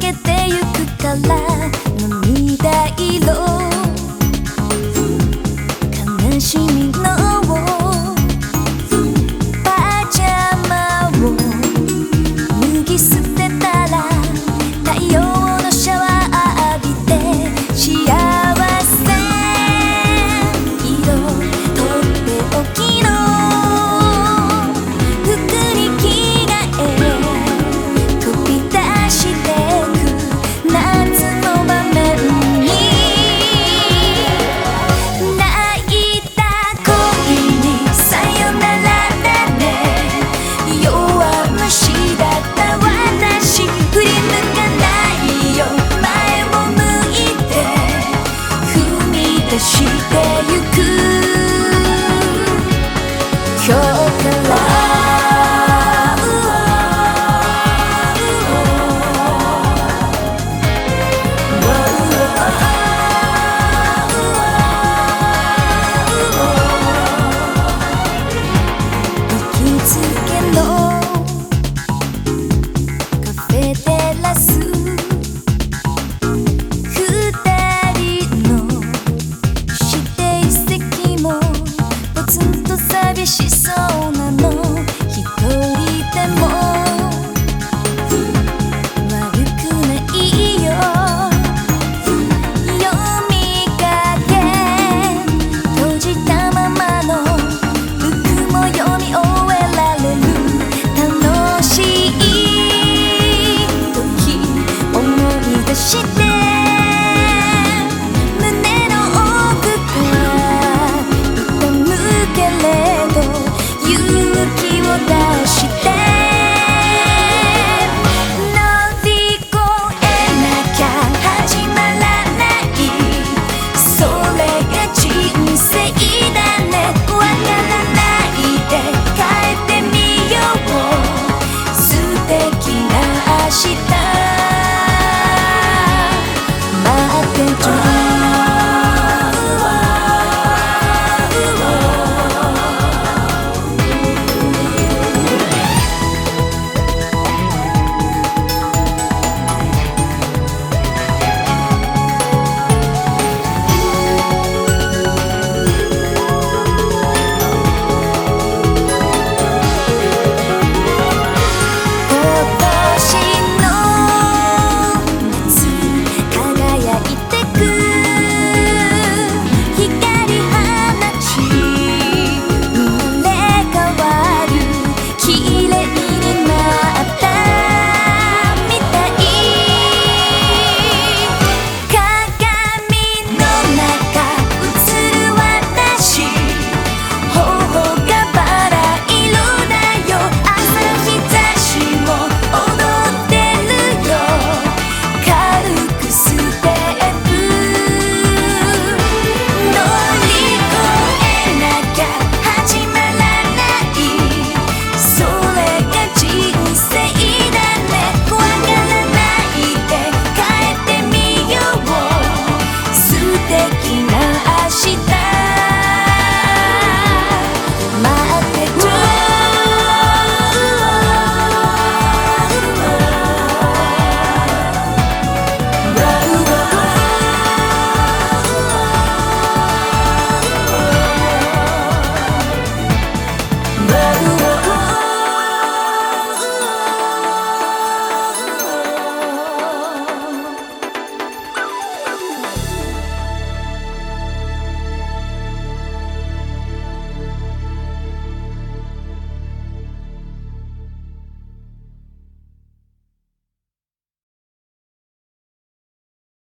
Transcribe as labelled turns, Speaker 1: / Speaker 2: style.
Speaker 1: けてゆくから涙色。悲しみ。